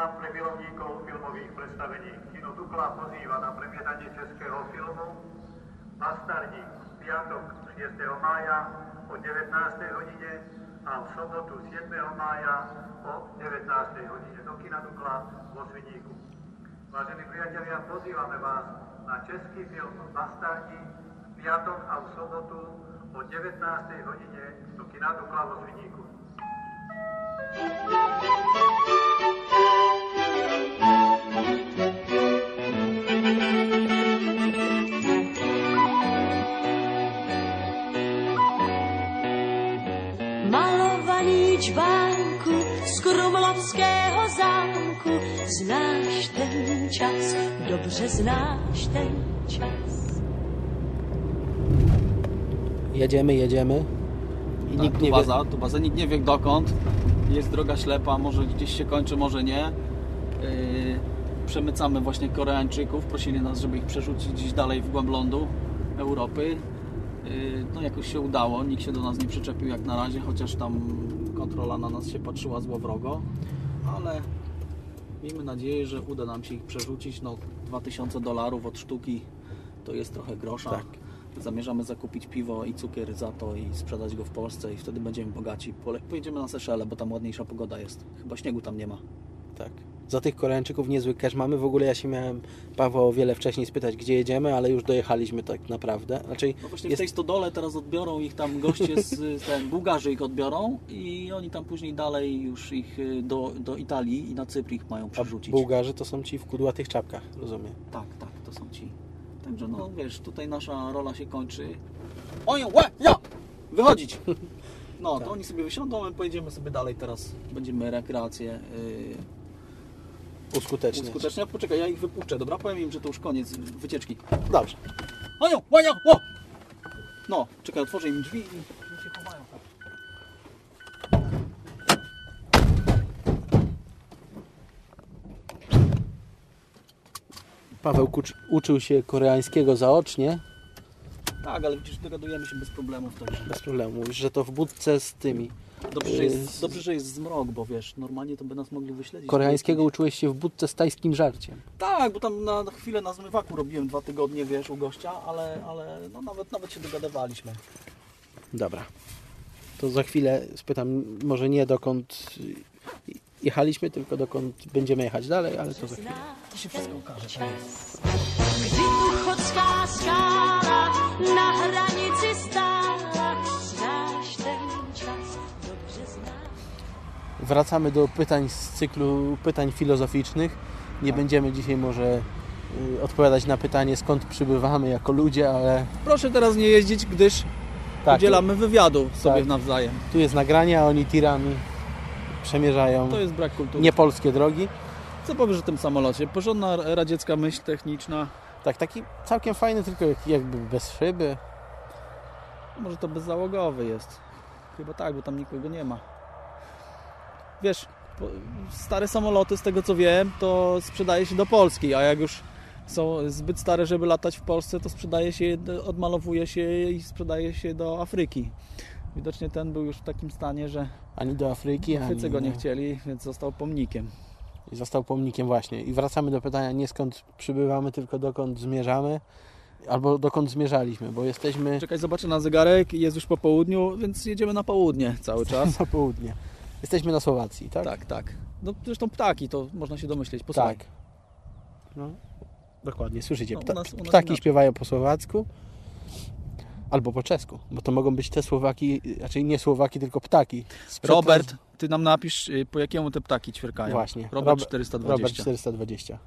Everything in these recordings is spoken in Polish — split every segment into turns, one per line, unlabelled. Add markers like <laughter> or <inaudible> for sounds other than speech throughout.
Zoznam pre filmových predstavení. Kino Dukla pozýva na premietanie českého filmu Bastardi v piatok 6. mája o 19. hodine a v sobotu 7. mája o 19. hodine do Kina Dukla vo Svidníku. Vážení priatelia, pozývame vás na český film Bastardi v piatok a v sobotu o 19. hodine do Kina Dukla vo Svidníku.
Malovaný z Krumlovského zámku, znáš ten čas, dobře znáš ten čas.
Jedziemy, jedziemy. I
Tak,
nikt
tu
nie wie,
baza, tu baza, nikt nie wie dokąd. Jest droga ślepa, może gdzieś się kończy, może nie. Yy, przemycamy właśnie Koreańczyków, prosili nas, żeby ich przerzucić gdzieś dalej w głąb lądu Europy. Yy, no jakoś się udało, nikt się do nas nie przyczepił jak na razie, chociaż tam kontrola na nas się patrzyła złowrogo, ale miejmy nadzieję, że uda nam się ich przerzucić. No 2000 dolarów od sztuki to jest trochę grosza.
Tak.
Zamierzamy zakupić piwo i cukier za to i sprzedać go w Polsce i wtedy będziemy bogaci. Pojedziemy na Seszele, bo tam ładniejsza pogoda jest. Chyba śniegu tam nie ma.
Tak. Za tych Koreańczyków niezły cash mamy. W ogóle ja się miałem Paweł o wiele wcześniej spytać, gdzie jedziemy, ale już dojechaliśmy tak naprawdę. Znaczy,
No właśnie
jest,
w tej stodole teraz odbiorą ich tam goście z, ten, Bułgarzy ich odbiorą i oni tam później dalej już ich y, do, do Italii i na Cypr ich mają
a
przerzucić.
Bułgarzy to są ci w kudłatych czapkach, rozumiem.
Tak, tak, to są ci. Także no wiesz, tutaj nasza rola się kończy. Oj, łe, ja! Wychodzić! <laughs> No,
Tak.
to oni sobie wysiądą, my pojedziemy sobie dalej teraz. Będziemy rekreację yy,
Uskuteczniać.
uskuteczniać. Poczekaj, ja ich wypuszczę, dobra? Powiem im, że to już koniec wycieczki.
Dobrze.
Onią, łanią! No, czekaj, otworzę im drzwi i i się chowają.
Paweł kucz, uczył się koreańskiego zaocznie.
Tak, ale przecież dogadujemy się bez problemów, także.
Bez problemu. Że to w budce z tymi.
Dobrze, że jest, dobrze, że jest zmrok, bo wiesz, normalnie to by nas mogli wyśledzić.
Koreańskiego uczyłeś się w budce z tajskim żarciem.
Tak, bo tam na chwilę na zmywaku robiłem dwa tygodnie, wiesz, u gościa, ale, ale no nawet, nawet się dogadywaliśmy.
Dobra. To za chwilę spytam, może nie dokąd jechaliśmy, tylko dokąd będziemy jechać dalej, ale to za chwilę.
To się wszystko okaże.
Na hranici stála, znáš ten čas, dobře znáš.
Wracamy do pytań z cyklu pytań filozoficznych. Nie będziemy dzisiaj może y, odpowiadać na pytanie, skąd przybywamy jako ludzie, ale
Proszę teraz nie jeździć, gdyż
tak,
udzielamy wywiadu sobie
Tak.
nawzajem.
tu jest nagranie, a oni tirami przemierzają
To jest brak kultury.
niepolskie drogi.
Co powiesz o tym samolocie? Porządna radziecka myśl techniczna.
Tak, taki całkiem fajny, tylko jak- jakby bez szyby.
Może to bezzałogowy jest. Chyba tak, bo tam nikogo nie ma. Wiesz, stare samoloty, z tego co wiem, to sprzedaje się do Polski, a jak już są zbyt stare, żeby latać w Polsce, to sprzedaje się, je- odmalowuje się i sprzedaje się do Afryki. Widocznie ten był już w takim stanie, że
Ani do Afryki, ani
Afrycy go nie chcieli, więc został pomnikiem.
I został pomnikiem właśnie. I wracamy do pytania nie skąd przybywamy, tylko dokąd zmierzamy. Albo dokąd zmierzaliśmy, bo jesteśmy
Czekaj, zobaczę na zegarek, jest już po południu, więc jedziemy na południe cały <laughs> czas.
na południe. Jesteśmy na Słowacji, tak?
Tak, tak. No zresztą ptaki, to można się domyśleć. Posłuchaj.
Tak. No, dokładnie, słyszycie.
No, u
Pta-
nas- u nas
ptaki
inaczej.
śpiewają po słowacku albo po czesku, bo to mogą być te Słowaki, raczej nie Słowaki, tylko ptaki. Sprzed-
Robert, ty nam napisz, y, po jakiemu te ptaki ćwierkają.
Właśnie.
Robert
Rob-
420.
Robert 420.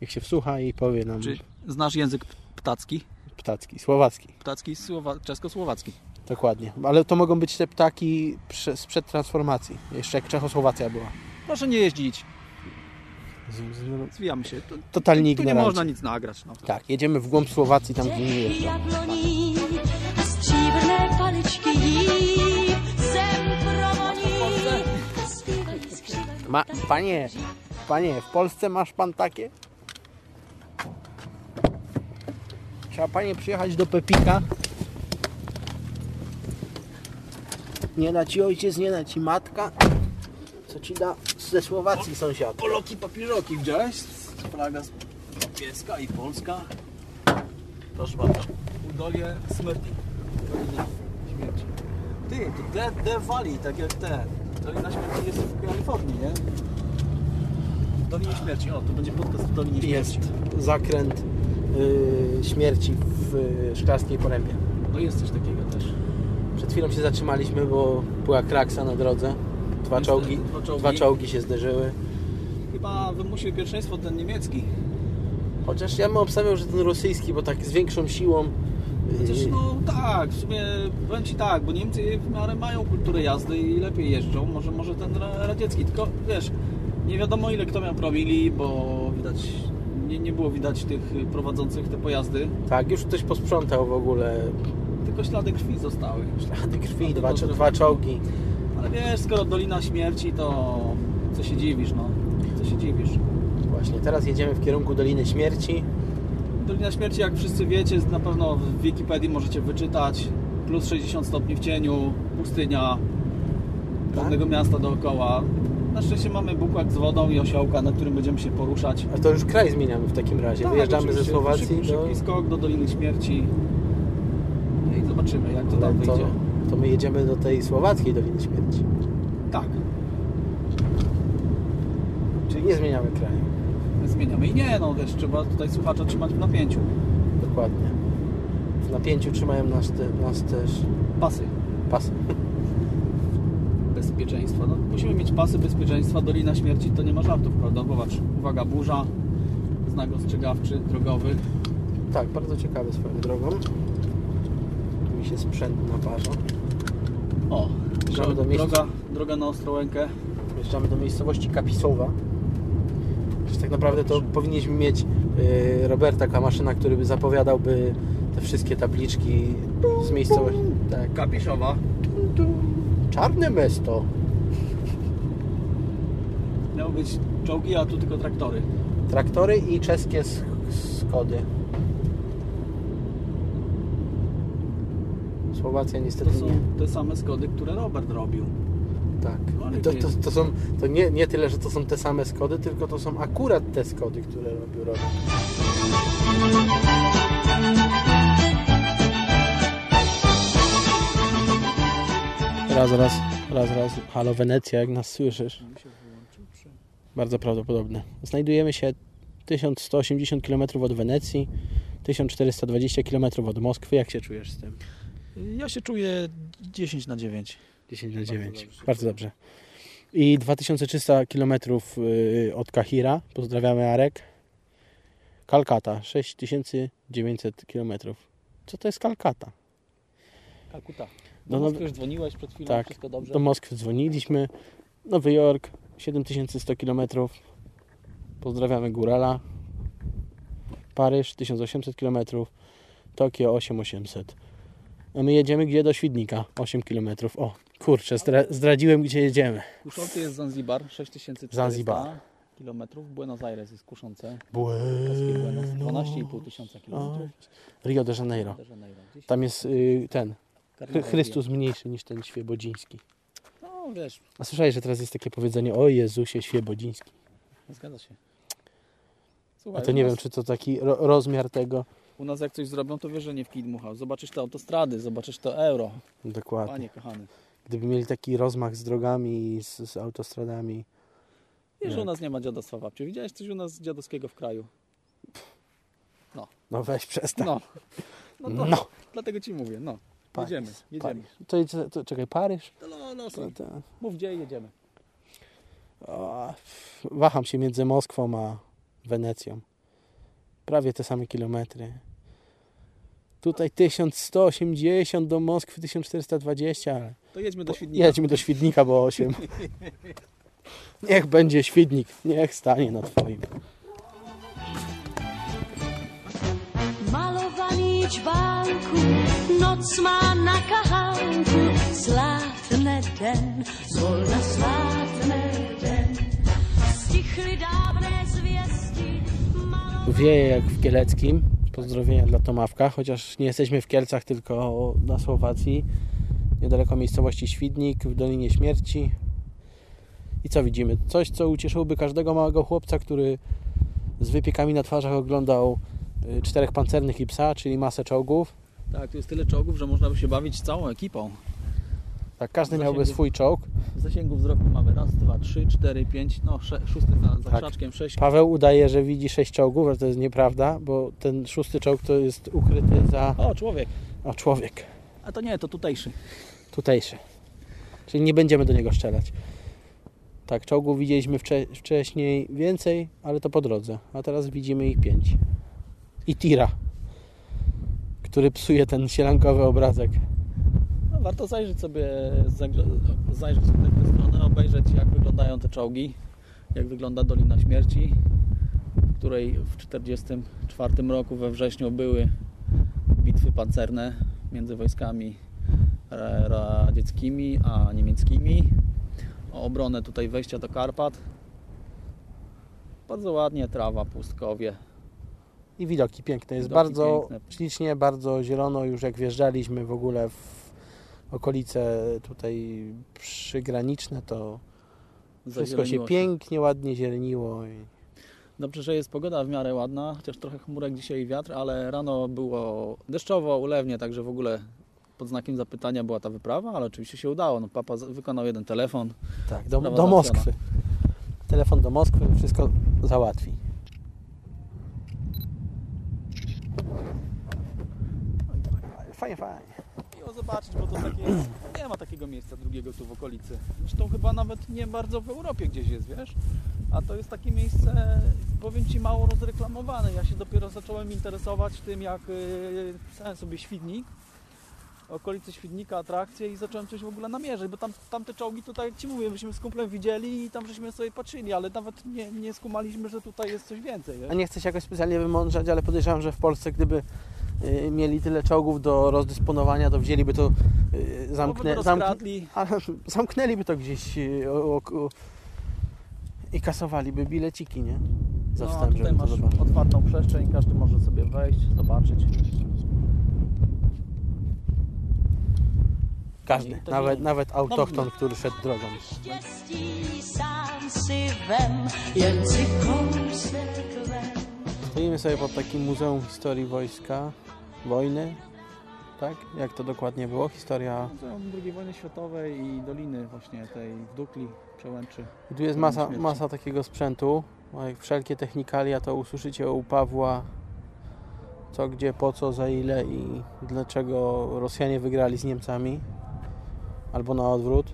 Niech się wsłucha i powie nam
Czy znasz język ptacki?
ptacki, słowacki.
Ptacki słowa- czesko-słowacki.
Dokładnie. Ale to mogą być te ptaki prze- sprzed transformacji. Jeszcze jak Czechosłowacja była.
Proszę nie jeździć, zwijamy się. To,
totalni
tu nie można nic nagrać. No.
Tak, jedziemy w głąb Słowacji, tam gdzie nie
skřívají,
Ma, panie, panie, w Polsce masz pan takie? Trzeba panie przyjechać do Pepika. Nie da ci ojciec, nie da ci matka. Co ci da ze Słowacji sąsiad?
Poloki, papieroki widziałeś? Flaga z niebieska i polska. Proszę bardzo. Udolie. Dolina śmierci. Ty, to Death, Death Valley, tak jak te. Dolina śmierci jest w Kalifornii, nie? W Dolinie Śmierci, o, to będzie podcast w Dolinie
Jest
Śmierci.
zakręt y, śmierci w y, Szklarskiej Porębie.
No jest coś takiego też.
Przed chwilą się zatrzymaliśmy, bo była kraksa na drodze. Dwa czołgi,
dwa czołgi.
dwa czołgi się zderzyły.
Chyba wymusił pierwszeństwo ten niemiecki.
Chociaż ja bym obstawiał, że ten rosyjski, bo tak z większą siłą.
Chociaż
y,
no tak, w sumie powiem Ci tak, bo Niemcy w miarę mają kulturę jazdy i lepiej jeżdżą, może, może ten ra- radziecki, tylko wiesz, nie wiadomo ile kto miał promili, bo widać, nie, nie było widać tych prowadzących te pojazdy,
Tak, już ktoś posprzątał w ogóle
tylko ślady krwi zostały.
ślady krwi,
Ślady
dwa, dwa czołgi.
Ale wiesz, skoro Dolina Śmierci, to co się dziwisz, no, co się dziwisz.
Właśnie, teraz jedziemy w kierunku Doliny Śmierci.
Dolina Śmierci, jak wszyscy wiecie, na pewno w Wikipedii możecie wyczytać. Plus 60 stopni w cieniu, pustynia, żadnego miasta dookoła. Na szczęście mamy bukłak z wodą i osiołka, na którym będziemy się poruszać.
A to już kraj zmieniamy w takim razie.
Tak,
Wyjeżdżamy ze. Słowacji
Szybki,
do...
szybki skok do Doliny Śmierci. No I zobaczymy, jak to tam wyjdzie.
To my jedziemy do tej słowackiej Doliny Śmierci.
Tak,
Czyli nie zmieniamy kraju.
zmieniamy. I nie, no wiesz, trzeba tutaj słuchacza trzymać w napięciu.
Dokładnie. W napięciu trzymają nas, te, nas też
Pasy
pasy.
bezpieczeństwa. No, musimy mieć pasy bezpieczeństwa. Dolina Śmierci to nie ma żartów, prawda? Zobacz, uwaga, burza, znak ostrzegawczy, drogowy.
Tak, bardzo ciekawe swoją drogą. Tu mi się sprzęt naparza.
O,
Wjeżdżamy do miejsca.
droga, droga na Ostrołękę.
Wjeżdżamy do miejscowości Kapisowa. Przecież tak naprawdę to powinniśmy mieć y, Roberta Kamaszyna, który by zapowiadałby te wszystkie tabliczki z miejscowości. Tak.
Kapiszowa.
Czarne miasto.
Miały być czołgi, a tu tylko traktory.
Traktory i czeskie sk- skody. Słowacja niestety
To są
nie.
te same Skody, które Robert robił.
Tak.
No,
To,
to
to, są, to nie, nie tyle, że to są te same skody, tylko to są akurat te skody, które robił Robert. Raz, raz, raz, raz. Halo Wenecja, jak nas słyszysz? Bardzo prawdopodobne. Znajdujemy się 1180 km od Wenecji, 1420 km od Moskwy. Jak się czujesz z tym?
Ja się czuję 10 na 9.
10 na 9.
dobrze.
Bardzo dobrze. I 2300 km y, od Kahira. Pozdrawiamy Arek. Kalkata 6900 km. Co to jest Kalkata?
Kalkuta.
No,
Do
no,
Moskwy już dzwoniłeś przed chwilą,
tak.
wszystko dobrze?
Do Moskwy dzwoniliśmy. Nowy Jork 7100 km. Pozdrawiamy Górala. Paryż 1800 km. Tokio 8800. A my jedziemy gdzie? Do Świdnika 8 km. O, kurczę, zdra- zdradziłem gdzie jedziemy.
Kuszący jest Zanzibar, 6400
Zanzibar.
kilometrów. Buenos Aires jest kuszące.
Bueno.
12,5 tysiąca kilometrów.
Rio de Janeiro. Tam jest y, ten Chrystus mniejszy niż ten Świebodziński.
No wiesz,
A słyszałeś, że teraz jest takie powiedzenie o Jezusie Świebodziński.
zgadza się.
A
Słuchaj,
to
u
nie
nas,
wiem, czy to taki ro rozmiar tego.
U nas jak coś zrobią, to wiesz, że nie w kij dmuchał. Zobaczysz te autostrady, zobaczysz to euro.
Dokładnie.
Panie kochany.
Gdyby mieli taki rozmach z drogami i z, z autostradami.
Wiesz, że u nas nie ma dziadostwa babci. Widziałeś coś u nas dziadowskiego w kraju?
No weź przestań.
No. <laughs> No to
No.
dlatego ci mówię, no.
Paryż,
Jedziemy, jedziemy.
Paryż. To, to, czekaj, Paryż?
To, no, no,
To, to,
Mów gdzie jedziemy.
o, waham się między Moskwą a Wenecją. Prawie te same kilometry. Tutaj 1180 do Moskwy 1420, ale
To jedźmy do Świdnika.
jedźmy do Świdnika, bo 8. <laughs> Niech będzie Świdnik, niech stanie na twoim.
Dźwięku, noc ma na kachanku, zlatne den, zwolna zlatne den. Stichly dawne zwiesti,
wieje jak w Kieleckim. Pozdrowienia dla Tomawka, chociaż nie jesteśmy w Kielcach, tylko na Słowacji. Niedaleko miejscowości Świdnik, w Dolinie Śmierci. I co widzimy? Coś, co ucieszyłoby każdego małego chłopca, który z wypiekami na twarzach oglądał y, czterech pancernych i psa, czyli masę czołgów.
Tak, tu jest tyle czołgów, że można by się bawić całą ekipą.
Tak, każdy
W
miałby
zasięgu.
swój czołg.
W zasięgu wzroku mamy raz, dwa, trzy, cztery, pięć, no sze, szósty za, za
Tak.
krzaczkiem, sześć.
Paweł udaje, że widzi sześć czołgów, ale to jest nieprawda, bo ten szósty czołg to jest ukryty za
O, człowiek.
o, człowiek
A to nie, to tutejszy.
tutejszy. Czyli nie będziemy do niego strzelać. Tak, czołgów widzieliśmy wcze- wcześniej więcej, ale to po drodze. A teraz widzimy ich pięć. I tira, który psuje ten sielankowy obrazek.
Warto zajrzeć sobie, zajrzeć sobie na tę stronę, obejrzeć jak wyglądają te czołgi, jak wygląda Dolina Śmierci, w której w 1944 roku we wrześniu były bitwy pancerne między wojskami ra- radzieckimi a niemieckimi o obronę tutaj wejścia do Karpat. Bardzo ładnie, trawa, pustkowie.
I widoki piękne. Jest
Widoki
bardzo
piękne.
ślicznie, bardzo zielono. Już jak wjeżdżaliśmy w ogóle w okolice tutaj przygraniczne, to wszystko się pięknie, ładnie zieleniło.
Dobrze, że jest pogoda w miarę ładna, chociaż trochę chmurek dzisiaj i wiatr, ale rano było deszczowo, ulewnie, także w ogóle pod znakiem zapytania była ta wyprawa, ale oczywiście się udało. No, papa wykonał jeden telefon.
Tak, do, do. Moskwy. Telefon do Moskwy wszystko załatwi. Fajnie, fajnie.
Zobaczyć, bo to takie nie ma takiego miejsca drugiego tu w okolicy. Zresztą chyba nawet nie bardzo w Europie gdzieś jest, wiesz? A to jest takie miejsce, powiem Ci, mało rozreklamowane. Ja się dopiero zacząłem interesować tym, jak yy, pisałem sobie Świdnik, okolice Świdnika, atrakcje i zacząłem coś w ogóle namierzać, bo tam, tam te czołgi to tak jak Ci mówię, myśmy z kumplem widzieli i tam żeśmy sobie patrzyli, ale nawet nie, nie skumaliśmy, że tutaj jest coś więcej.
A
Wiesz?
nie chcę się jakoś specjalnie wymądrzać, ale podejrzewam, że w Polsce gdyby y, mieli tyle czołgów do rozdysponowania, to wzięliby to, y,
zamknę,
Zamknę, <laughs> zamknęliby to gdzieś y, o, o, i kasowaliby bileciki, nie? Za
No,
wstęp,
tutaj masz
zobaczyć.
otwartą przestrzeń, każdy może sobie wejść, zobaczyć.
Każdy, nawet,
nie-
nawet autochton,
nie.
który szedł drogą.
Štěstí
Stoimy sobie pod takim Muzeum Historii Wojska, wojny, tak? Jak to dokładnie było? Historia...
Muzeum II wojny światowej i doliny właśnie tej w Dukli, Przełęczy.
I tu jest masa,
Śmierci.
masa takiego sprzętu. Jak wszelkie technikalia to usłyszycie u Pawła co, gdzie, po co, za ile i dlaczego Rosjanie wygrali z Niemcami. Albo na odwrót.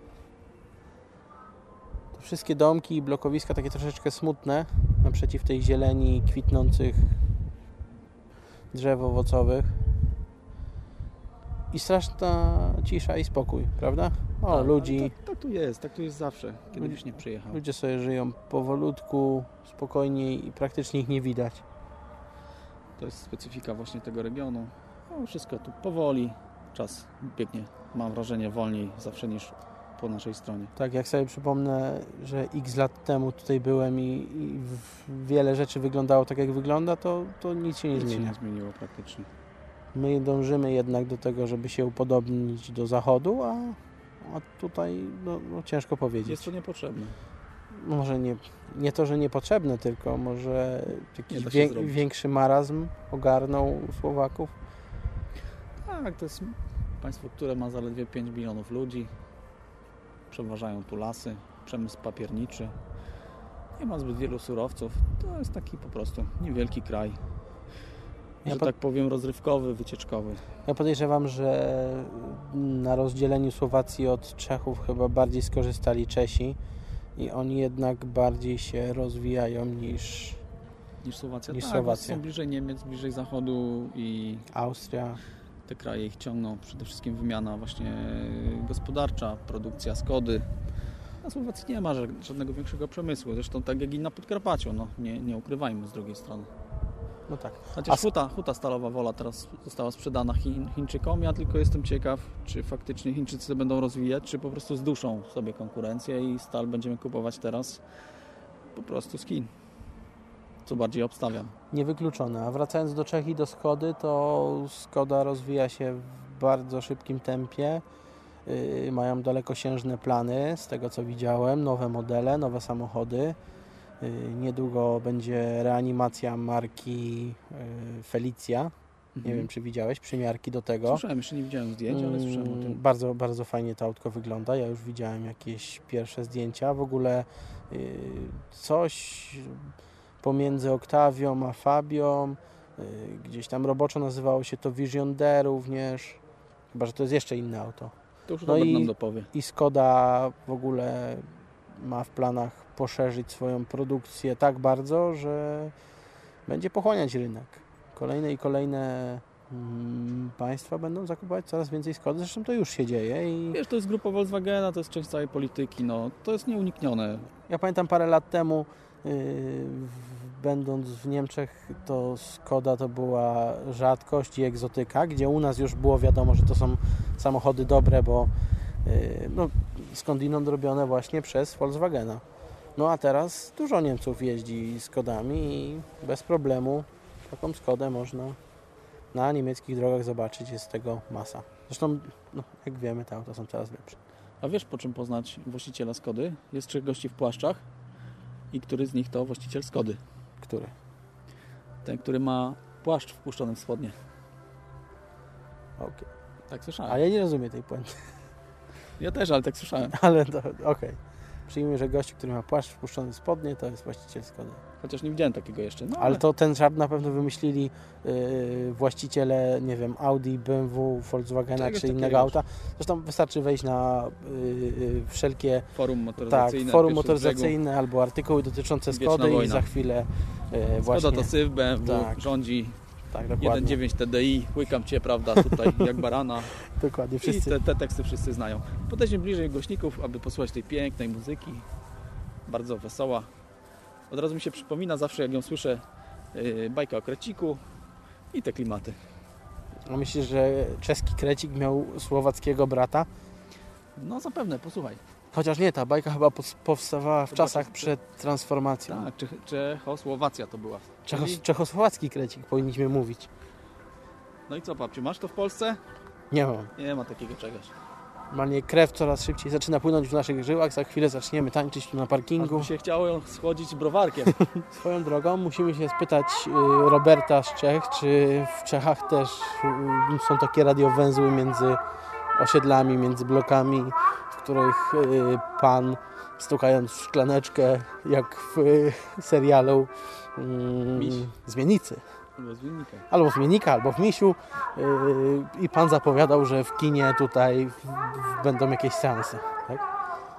Wszystkie domki i blokowiska takie troszeczkę smutne naprzeciw tej zieleni kwitnących drzew owocowych. I straszna cisza i spokój, prawda? O,
Tak,
ludzi.
Tak, tak tu jest, tak tu jest zawsze, kiedy byś nie przyjechał.
Ludzie sobie żyją powolutku, spokojniej i praktycznie ich nie widać.
To jest specyfika właśnie tego regionu. No, wszystko tu powoli, czas biegnie, mam wrażenie, wolniej zawsze niż po naszej stronie.
Tak, jak sobie przypomnę, że x lat temu tutaj byłem i, i wiele rzeczy wyglądało tak, jak wygląda, to, to nic się nie
Nic się
zmienia.
nie zmieniło praktycznie.
My dążymy jednak do tego, żeby się upodobnić do zachodu, a, a tutaj no, no, ciężko powiedzieć.
Jest to niepotrzebne.
Może nie, nie to, że niepotrzebne, tylko może jakiś
się
większy marazm ogarnął Słowaków.
Tak, to jest państwo, które ma zaledwie 5 milionów ludzi. Przeważają tu lasy, przemysł papierniczy. Nie ma zbyt wielu surowców. To jest taki po prostu niewielki kraj.
Ja
że tak powiem rozrywkowy, wycieczkowy.
Ja podejrzewam, że na rozdzieleniu Słowacji od Czechów chyba bardziej skorzystali Czesi i oni jednak bardziej się rozwijają niż
Niż Słowacja.
Niż
tak,
Słowacja.
Są bliżej Niemiec, bliżej Zachodu i
Austria.
Te kraje ich ciągną. Przede wszystkim wymiana właśnie gospodarcza, produkcja Skody. Na Słowacji nie ma ża- żadnego większego przemysłu. Zresztą tak jak i na Podkarpaciu, no, nie, nie ukrywajmy z drugiej strony.
No tak.
Chociaż
A
huta, huta stalowa Wola teraz została sprzedana Chińczykom. Ja tylko jestem ciekaw, czy faktycznie Chińczycy będą rozwijać, czy po prostu zduszą sobie konkurencję i stal będziemy kupować teraz po prostu z Chin. Co bardziej obstawiam.
Niewykluczone. A wracając do Czech i do Skody, to Skoda rozwija się w bardzo szybkim tempie. y, mają dalekosiężne plany, z tego co widziałem, nowe modele, nowe samochody. Y, Niedługo będzie reanimacja marki y, Felicia. Nie
Mhm.
wiem, czy widziałeś przymiarki do tego.
Słyszałem, jeszcze nie widziałem zdjęć, ale słyszałem o
Mm,
tym.
Bardzo, bardzo fajnie to autko wygląda. Ja już widziałem jakieś pierwsze zdjęcia. W ogóle y, coś pomiędzy Octavią a Fabią. Y, gdzieś tam roboczo nazywało się to Vision D również. Chyba, że to jest jeszcze inne auto.
To już
no
Robert
i-
nam dopowie.
I Skoda w ogóle ma w planach poszerzyć swoją produkcję tak bardzo, że będzie pochłaniać rynek. Kolejne i kolejne mm, państwa będą zakupować coraz więcej Skody. Zresztą to już się dzieje i
Wiesz, to jest grupa Volkswagena, to jest część całej polityki, no to jest nieuniknione.
ja pamiętam parę lat temu będąc w Niemczech to Skoda to była rzadkość i egzotyka, gdzie u nas już było wiadomo, że to są samochody dobre, bo yy, no, skądinąd robione właśnie przez Volkswagena. No a teraz dużo Niemców jeździ Skodami i bez problemu taką Skodę można na niemieckich drogach zobaczyć, jest tego masa. Zresztą, no, jak wiemy, te auta są coraz lepsze.
A wiesz, po czym poznać właściciela Skody? Jest trzech gości w płaszczach i który z nich to właściciel Skody.
Który?
Ten, który ma płaszcz wpuszczony w spodnie.
Okej.
Tak słyszałem.
A ja nie rozumiem tej puenty.
Ja też, ale tak słyszałem.
Ale to okej. Przyjmijmy, że gość, który ma płaszcz wpuszczony w spodnie, to jest właściciel Skody.
Chociaż nie widziałem takiego jeszcze. No,
Ale to ten żart na pewno wymyślili yy, właściciele, nie wiem, Audi, BMW, Volkswagena
Czegoś
czy innego auta. Zresztą wystarczy wejść na yy, wszelkie
forum
tak,
motoryzacyjne.
forum
z brzegu.
motoryzacyjne albo artykuły dotyczące Skody i za chwilę yy,
Skoda
właśnie...
to syf, BMW
Tak.
rządzi
tak, dokładnie.
1.9 TDI, łykam Cię, prawda, tutaj <laughs> jak barana.
Dokładnie,
I
wszyscy.
te, te teksty wszyscy znają. Podejdźmy bliżej głośników, aby posłuchać tej pięknej muzyki. Bardzo wesoła. Od razu mi się przypomina zawsze, jak ją słyszę, yy, bajka o kreciku i te klimaty.
A myślisz, że czeski krecik miał słowackiego brata?
No zapewne, posłuchaj.
Chociaż nie, ta bajka chyba powstawała w
Chyba
czasach przed transformacją.
Tak, Czech, Czechosłowacja to była.
Czechos-
Czyli-
czechosłowacki krecik powinniśmy mówić.
No i co, babciu, masz to w Polsce?
Nie mam.
Nie ma takiego czegoś.
Normalnie krew coraz szybciej zaczyna płynąć w naszych żyłach, za chwilę zaczniemy tańczyć tu na
Aż
parkingu.
by się chciało ją schłodzić browarkiem. <laughs>
Swoją drogą musimy się spytać y, Roberta z Czech, czy w Czechach też y, są takie radiowęzły między osiedlami, między blokami, w których y, pan stukając w szklaneczkę, jak w y, serialu mm,
Miś.
Zmiennicy.
Albo z winnika.
albo w Zmiennika, albo w Misiu yy, i pan zapowiadał, że w kinie tutaj będą jakieś seanse. Tak?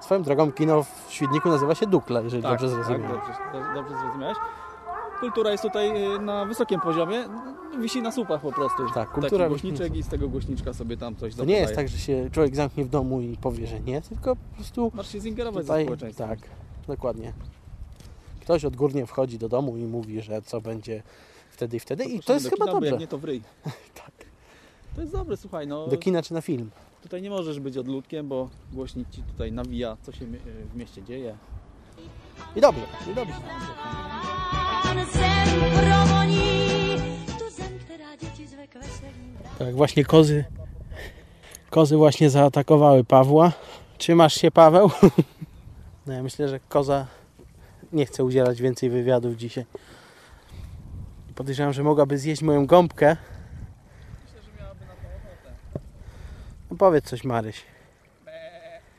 Swoją drogą kino w Świdniku nazywa się Dukla, jeżeli dobrze zrozumiałem.
Tak, dobrze, dobrze zrozumiałeś. Kultura jest tutaj y, na wysokim poziomie, wisi na słupach po prostu.
Tak, kultura
Taki głośniczek i z tego głośniczka sobie tam coś
to nie jest
zapodaje.
tak, że się człowiek zamknie w domu i powie, że nie, tylko po prostu
Masz się zingerować ze
tutaj,
społeczeństwem.
tak, dokładnie. Ktoś odgórnie wchodzi do domu i mówi, że co będzie wtedy i wtedy i to jest
do
chyba
kina, bo
dobrze.
Jak nie to w ryj. <laughs>
Tak.
To jest dobre, słuchaj, no
Do kina czy na film.
tutaj nie możesz być odludkiem, bo głośnik ci tutaj nawija, co się w mieście dzieje.
I dobrze, i dobrze. Tak, właśnie kozy. Kozy właśnie zaatakowały Pawła. Trzymasz się, Paweł? <laughs> No ja myślę, że koza nie chce udzielać więcej wywiadów dzisiaj. Podejrzewam, że mogłaby zjeść moją gąbkę. No powiedz coś, Maryś.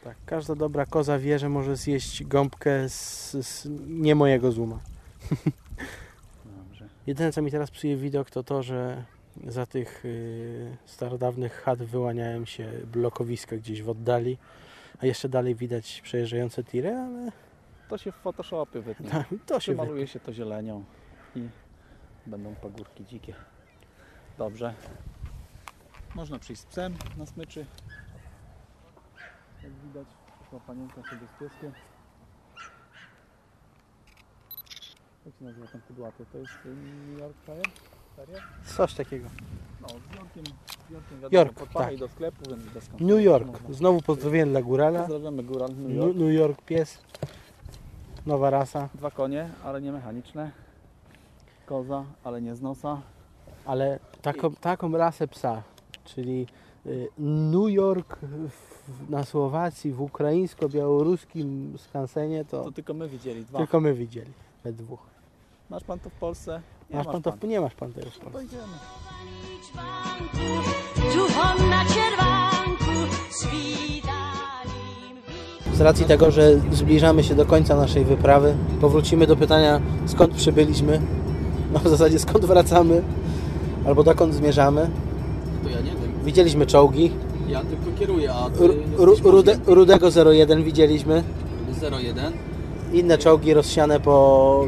Tak, każda dobra koza wie, że może zjeść gąbkę z, z nie mojego zuma. <laughs> Jedyne co mi teraz psuje widok to to, że za tych y, starodawnych chat wyłaniają się blokowiska gdzieś w oddali, a jeszcze dalej widać przejeżdżające tiry, ale
To się w Photoshopie wytnie.
tak, to się wy...
Przemaluje się to zielenią i będą pagórki dzikie. Dobrze. Można przyjść z psem na smyczy. Jak widać, ta panienka sobie z pieskiem. Jak się nazywa ten kudłaty? To jest y, New York Terrier?
Coś takiego.
No, z Jorkiem, z Jorkiem wiadomo,
tak.
do sklepu, więc bez.
New York. Znowu pozdrowienie dla Górala.
Pozdrawiamy Góral, New York.
New York pies. Nowa rasa,
Dwa konie, ale nie mechaniczne. Koza, ale nie z nosa.
ale taką, taką rasę psa, czyli y, New York na Słowacji, w ukraińsko-białoruskim skansenie, to,
To tylko my widzieli dwa.
tylko my widzieli we dwóch.
Masz pan to w Polsce? Nie
Masz pan to, w- nie masz pan tego w
To
Polsce.
Swidalim
Z racji tego, że zbliżamy się do końca naszej wyprawy, powrócimy do pytania skąd przybyliśmy, no w zasadzie skąd wracamy, albo dokąd zmierzamy.
To ja nie wiem.
Widzieliśmy czołgi,
Ja tylko kieruję, a ty
Ru, rude. Rudego 01 widzieliśmy,
01.
inne czołgi rozsiane po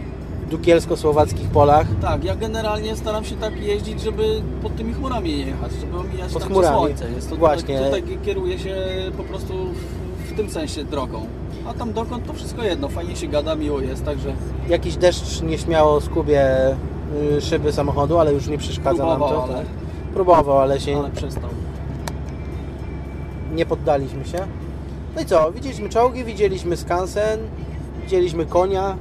dukielsko-słowackich polach.
Tak, ja generalnie staram się tak jeździć, żeby pod tymi chmurami nie jechać, żeby omijać
Pod chmurami.
słońce jest. To
Właśnie.
Tutaj, tutaj kieruję się po prostu w, w tym sensie drogą. A tam dokąd to wszystko jedno, fajnie się gada, miło jest, także
Jakiś deszcz nieśmiało skubie y, szyby samochodu, ale już nie przeszkadza nam
Próbował,
to.
ale-
tak. Próbował, ale się
ale przestał.
nie poddaliśmy się. No i co? Widzieliśmy czołgi, widzieliśmy skansen, widzieliśmy konia.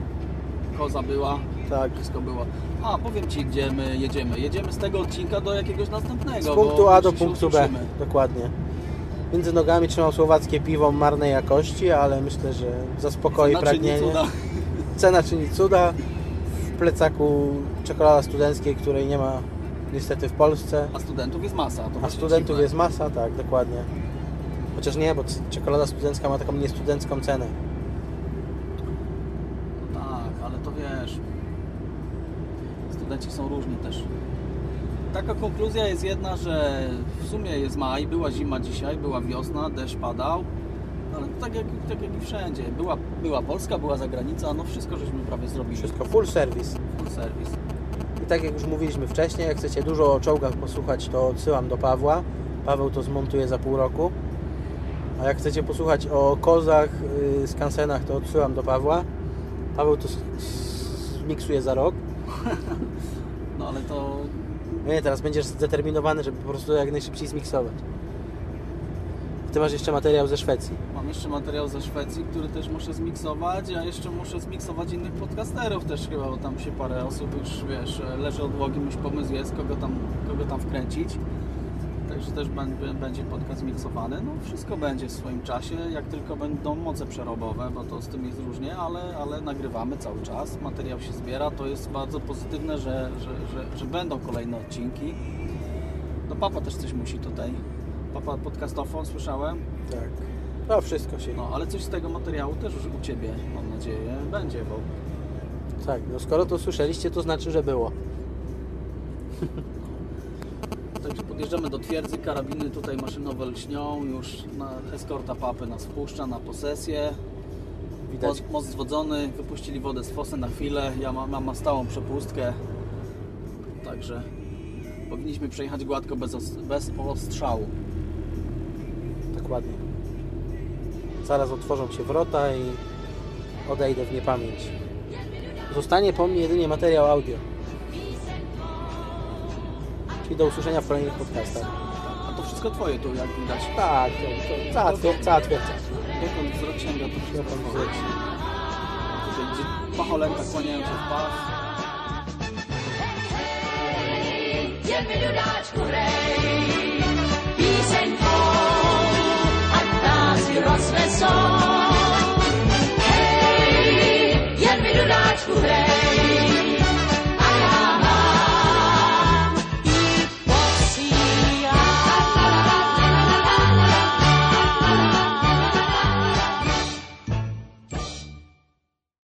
Koza była,
Tak.
wszystko było. A, powiem Ci, gdzie my jedziemy. Jedziemy z tego odcinka do jakiegoś następnego.
Z punktu A do punktu B. Dokładnie. Między nogami trzymał słowackie piwo marnej jakości, ale myślę, że zaspokoi
Cena czyni
pragnienie.
cuda.
Cena czyni cuda. W plecaku czekolada studenckiej, której nie ma niestety w Polsce.
A studentów jest masa.
A studentów
dziwne.
jest masa, tak, dokładnie. Chociaż nie, bo czekolada studencka ma taką niestudencką cenę.
Tak, ale to wiesz. Studenci są różni też. Taka konkluzja jest jedna, że w sumie jest maj, była zima dzisiaj, była wiosna, deszcz padał. Ale tak jak, tak jak i wszędzie. Była, była Polska, była zagranica, no wszystko żeśmy prawie zrobili.
Wszystko full service.
Full service.
I tak jak już mówiliśmy wcześniej, jak chcecie dużo o czołgach posłuchać, to odsyłam do Pawła. Paweł to zmontuje za pół roku. A jak chcecie posłuchać o kozach, yy, skansenach, to odsyłam do Pawła. Paweł to zmiksuje za rok.
No ale to
Nie, teraz będziesz zdeterminowany, żeby po prostu jak najszybciej zmiksować. Ty masz jeszcze materiał ze Szwecji.
mam jeszcze materiał ze Szwecji, który też muszę zmiksować, a jeszcze muszę zmiksować innych podcasterów też chyba, bo tam się parę osób już, wiesz, leży odłogiem, już pomysł jest, kogo tam, kogo tam wkręcić. Także też bę- będzie podcast zmiksowany. No wszystko będzie w swoim czasie, jak tylko będą moce przerobowe, bo to z tym jest różnie, ale, ale nagrywamy cały czas, materiał się zbiera, to jest bardzo pozytywne, że, że, że, że będą kolejne odcinki. No papa też coś musi tutaj. Papa podcastofon słyszałem.
Tak. No wszystko się.
No, ale coś z tego materiału też już u Ciebie, mam nadzieję, będzie, bo
Tak, no skoro to słyszeliście, to znaczy, że było. <laughs>
podjeżdżamy do twierdzy, karabiny tutaj maszynowe lśnią, już na eskorta papy nas wpuszcza na posesję.
Widać.
Most, most zwodzony, wypuścili wodę z fosy na chwilę, ja mam, mam stałą przepustkę, także powinniśmy przejechać gładko bez, os- bez ostrzału.
Dokładnie. Zaraz otworzą się wrota i odejdę w niepamięć. Zostanie po mnie jedynie materiał audio. Czyli do usłyszenia w kolejnych podcastach.
A to wszystko twoje tu, jak widać.
Tak, to, to cała, twier- cała twierdza.
Dokąd wzrok sięga, to wszystko
Dokąd
twoje.
wzrok
Tutaj, gdzie pacholęta kłaniają się w pas.
Bienvenido a Churrey, Pisen Atlas y Rosveson. Hey, bienvenido a Churrey.